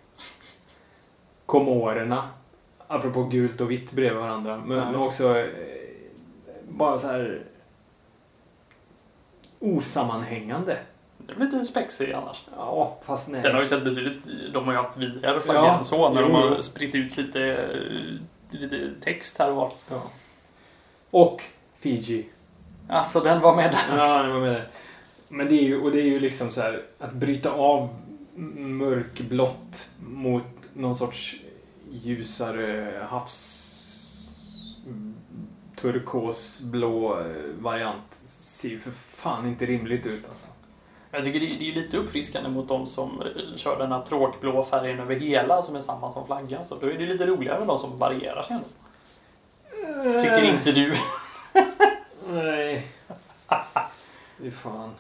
Komorerna. Apropå gult och vitt bredvid varandra. Men, Ja, men också eh, bara så här osammanhängande. Det blir lite spexig annars. Ja, fast nej. Den har ju sett betydligt... De har ju haft vidrigare flaggor Ja, än så när de jo, har jo. spritt ut lite, lite text här och var. Ja. Och Fiji. Alltså den var med där. Ja, det var med det. Men det är ju, och det är ju liksom så här att bryta av mörkblått mot någon sorts ljusare havs turkosblå variant ser ju för fan inte rimligt ut alltså. Jag tycker det är, det är lite uppfriskande mot de som kör den här tråkblå färgen över hela som är samma som flaggan. Så då är det lite roligare med de som varierar sig ändå. Tycker inte du? Nej. Det är fan.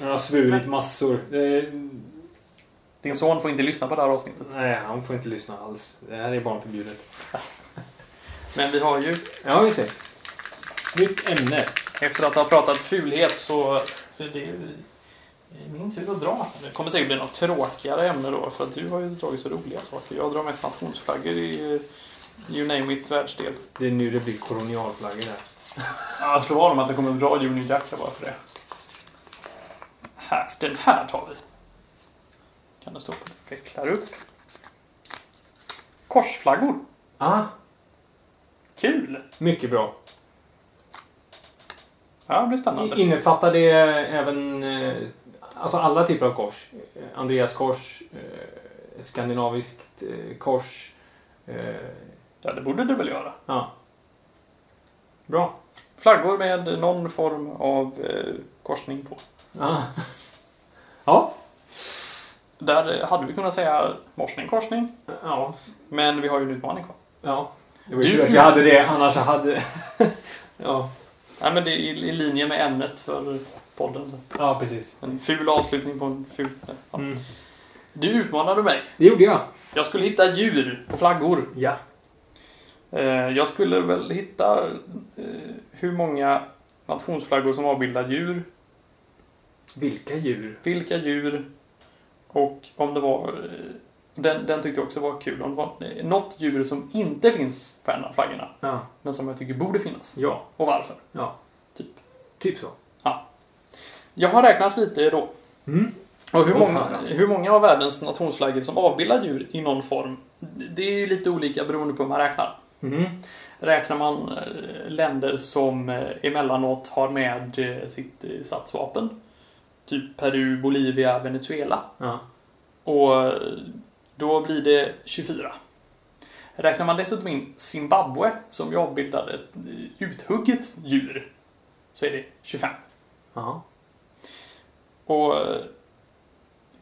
Jag har svurit massor. Det, Din son får inte lyssna på det här avsnittet. nej, han får inte lyssna alls. Det här är barnförbjudet. Men vi har ju, Ja, visst det. Nytt ämne. efter att ha pratat fulhet så, så är det ju min tur att dra. Det kommer säkert bli något tråkigare ämne då, för att du har ju dragit så roliga saker. Jag drar mest nationsflaggor i eh, you name it världsdel. Det är nu det blir kolonialflaggor där. Jag slår vad om att det kommer en bra Union här bara för det. Här, den här tar vi. Kan det stå på? Vecklar upp. Korsflaggor. Ah, Kul! mycket bra. Ja, det blir spännande. Innefattar det även eh, alltså alla typer av kors? Eh, Andreas kors, eh, skandinaviskt eh, kors. Eh, Ja, det borde det väl göra. ja. Bra. Flaggor med någon form av eh, korsning på. Ah. Ja. Där eh, hade vi kunnat säga morsning, korsning. Ja. Men vi har ju en utmaning kvar. Ja. Det var ju Du- tur att vi hade det, annars så hade... ja. Nej, men det är i, linje med ämnet för podden. så. ja, precis. En ful avslutning på en ful... Ja. Mm. Du utmanade mig. Det gjorde jag. Jag skulle hitta djur på flaggor. Ja. Eh, Jag skulle väl hitta eh, hur många nationsflaggor som avbildar djur, Vilka djur? vilka djur och om det var... Den, den tyckte jag också var kul. Om det var något djur som inte finns på en av flaggorna, Ja. men som jag tycker borde finnas. Ja. Och varför. Ja. Typ. Typ så. Jag har räknat lite då. Mm. Och hur många, hur många av världens nationsflaggor som avbildar djur i någon form, det är ju lite olika beroende på hur man räknar. Mm. Räknar man eh, länder som eh, emellanåt har med eh, sitt statsvapen, typ Peru, Bolivia, Venezuela, Ja. och då blir det 24. Räknar man dessutom in Zimbabwe, som ju avbildade ett eh, uthugget djur, så är det 25. Ja. Och eh,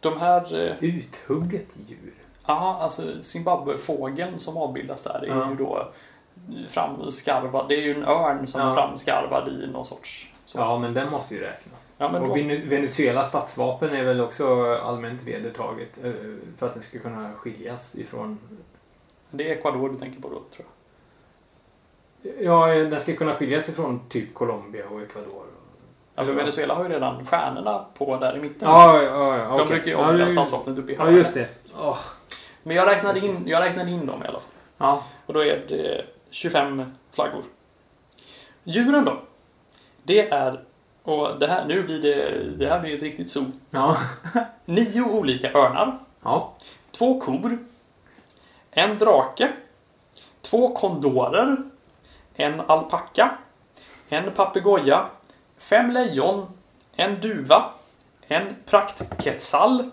de här... eh, Uthugget djur. Ja, alltså Zimbabwe-fågeln som avbildas där är Ja. ju då framskarvad. Det är ju en örn som Ja. är framskarvad i någon sorts... Så. Ja, men den måste ju räknas. Ja, och Vene- Venezuelas statsvapen är väl också allmänt vedertaget eh, för att det ska kunna skiljas ifrån... det är Ecuador du tänker på då, tror jag. Ja, den ska kunna skiljas ifrån typ Colombia och Ecuador. Ja, för Venezuela har ju redan stjärnorna på där i mitten. Ja, ja, ja. De brukar ju ja, avbilda du- statsvapnet uppe i Ja, hörnet. just det. Åh. Men jag räknade, in, jag räknade in dem i alla fall. Ja. Och då är det 25 flaggor. Djuren då? Det är... Och det här, nu blir det... Det här blir ett riktigt zoo. Ja. Nio olika örnar. Ja. Två kor, en drake, två kondorer, en alpacka, en papegoja, fem lejon, en duva, en praktquetzal,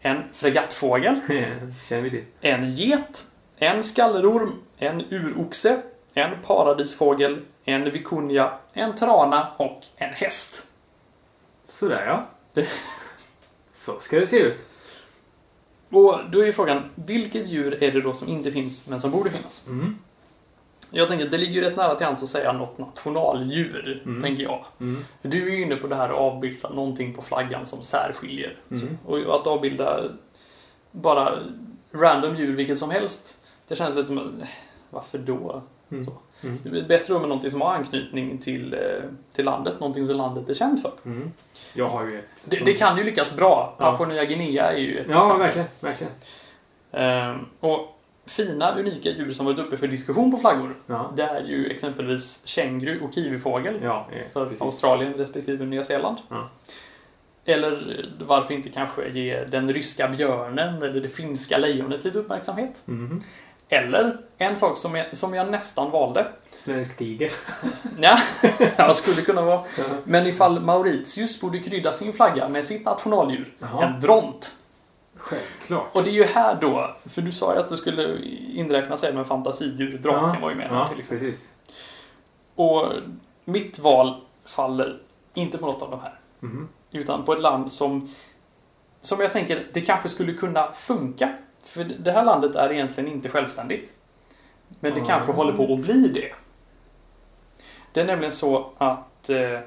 en fregattfågel, Känner vi till. en get, en skallerorm, en uroxe, en paradisfågel, en vikunja, en trana och en häst. Sådär ja. Så ska det se ut. Och då är ju frågan, vilket djur är det då som inte finns men som borde finnas? Mm. Jag tänker att det ligger ju rätt nära till hands att säga något nationaldjur, Mm. tänker jag. Mm. För du är ju inne på det här att avbilda någonting på flaggan som särskiljer. Mm. Och att avbilda bara random djur vilket som helst, det känns lite som eh, varför då? Mm. Så. Mm. Det blir bättre med någonting som har anknytning till, eh, till landet, någonting som landet är känt för. Mm. Jag har ju ett... Det, det kan ju lyckas bra. Ja. Papua Nya Guinea är ju ett Ja, exempel. verkligen. verkligen. Ehm, och fina, unika djur som varit uppe för diskussion på flaggor, Ja. det är ju exempelvis känguru och kiwifågel Ja, eh, för precis. Australien respektive Nya Zeeland. Ja. Eller eh, varför inte kanske ge den ryska björnen eller det finska lejonet lite uppmärksamhet. Mhm. Eller en sak som jag, som jag nästan valde. Svensk tiger. Ja, jag skulle kunna vara. Men ifall Mauritius borde krydda sin flagga med sitt nationaldjur, Jaha. en dront. Självklart. Och det är ju här då, för du sa ju att du skulle inräknas även fantasidjur. Draken var ju med ja, till exempel. precis. Och mitt val faller inte på något av de här. Mhm. Utan på ett land som, som jag tänker, det kanske skulle kunna funka. För det här landet är egentligen inte självständigt. Men det Ah. kanske håller på att bli det. Det är nämligen så att eh,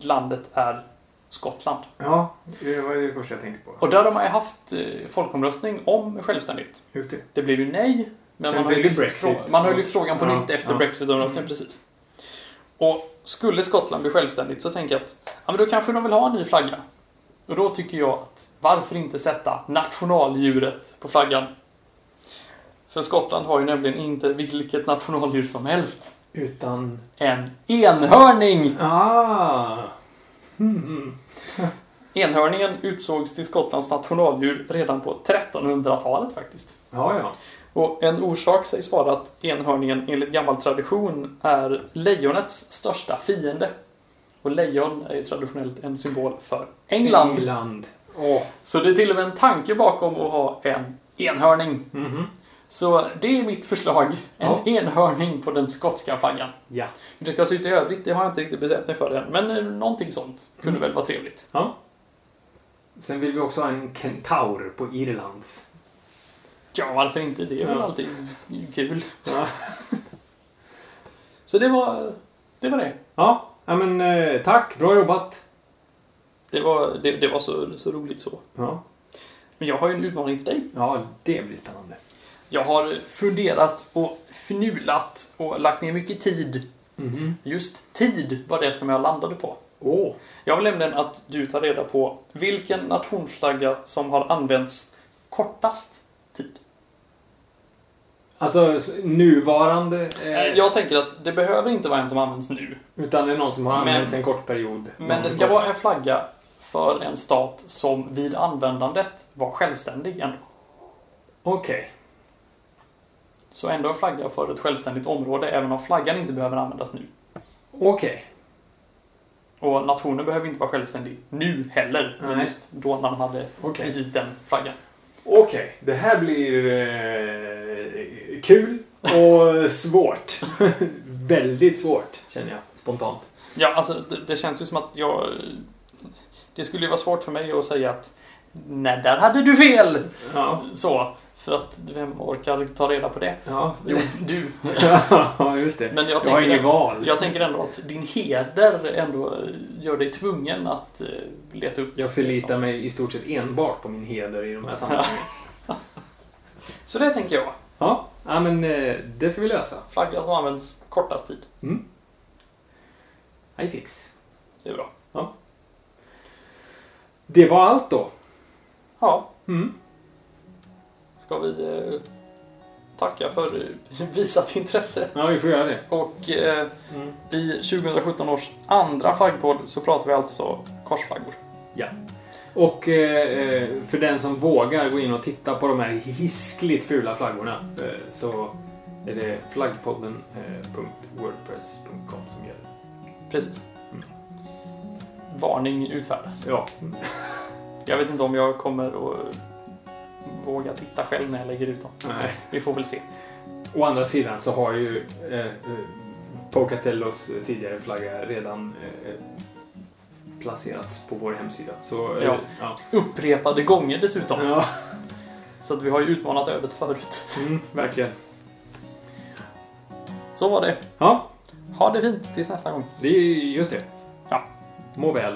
landet är Skottland. Ja, det var det första jag tänkte på. Och där har man ju haft eh, folkomröstning om självständighet. Just det. Det blev ju nej, men Sen man har, ju lyft, man har lyft frågan på Ja, nytt efter ja. Brexit-omröstningen. Precis. Och skulle Skottland bli självständigt så tänker jag att ja, men då kanske de vill ha en ny flagga. Och då tycker jag att varför inte sätta nationaldjuret på flaggan? För Skottland har ju nämligen inte vilket nationaldjur som helst. Utan... En enhörning! Ah! Mm. Enhörningen utsågs till Skottlands nationaldjur redan på 1300-talet faktiskt. Ja, ja. Och en orsak sägs vara att enhörningen enligt gammal tradition är lejonets största fiende. Och lejon är ju traditionellt en symbol för England. England. Åh. Så det är till och med en tanke bakom att ha en enhörning. Mhm. Så det är mitt förslag. En Ja. enhörning på den skotska flaggan. Ja. Hur det ska se ut i övrigt, det har jag inte riktigt bestämt mig för än. Men eh, någonting sånt kunde Mm. väl vara trevligt. ja. Sen vill vi också ha en kentaur på Irlands. Ja, varför inte? Det är väl Ja. alltid kul. Ja. Så det var det. Var det. Ja, ja men eh, tack. Bra jobbat. Det var, det, det var så, så roligt så. Ja. Men jag har ju en utmaning till dig. ja, det blir spännande. Jag har funderat och fnulat och lagt ner mycket tid. Mhm. Just tid var det som jag landade på. Åh. Jag vill nämligen att du tar reda på vilken nationsflagga som har använts kortast. Alltså nuvarande... Eh, Jag tänker att det behöver inte vara en som används nu. Utan det är någon som har Men- använts en kort period. Men Någon det ska kort- vara en flagga för en stat som vid användandet var självständig ändå. Okej. Så ändå en flagga för ett självständigt område, även om flaggan inte behöver användas nu. Okej. Och nationen behöver inte vara självständig nu heller, men Nej. just då när de hade Okej. precis den flaggan. Okej. Det här blir eh, kul och svårt. Väldigt svårt, känner jag spontant. Ja, alltså det, det känns ju som att jag... Det skulle ju vara svårt för mig att säga att Nej, där hade du fel! Ja. Så, för att vem orkar ta reda på det? Ja, Jo, du. ja just det. Men jag Jag har tänker, inget ändå, val. jag tänker ändå att din heder ändå gör dig tvungen att eh, leta upp Jag förlitar mig i stort sett enbart på min heder i de här sammanhangen. Så det tänker jag. Ja, ja men eh, det ska vi lösa. Flagga som används kortast tid. Mm. Hej fix. Det är bra. Det var allt då. Ja, Mm. ska vi eh, tacka för eh, visat intresse. Ja, vi får göra det. Och eh, Mm. i 2017 års andra flaggpodd så pratar vi alltså korsflaggor. Ja. Och eh, eh, för den som vågar gå in och titta på de här hiskligt fula flaggorna eh, så är det flaggpodden.wordpress.com som gäller. Precis. Mm. Varning utfärdas. Ja. Jag vet inte om jag kommer att våga titta själv när jag lägger ut dem. Nej. Vi får väl se. Å andra sidan så har ju eh, eh, Pocatellos tidigare flagga redan eh, placerats på vår hemsida. Så, eh, Ja. ja. Upprepade gånger dessutom. ja. Så att vi har ju utmanat ödet förut. Mm, verkligen. Så var det. Ja, Ha det fint tills nästa gång. det är just det. Ja. Må väl.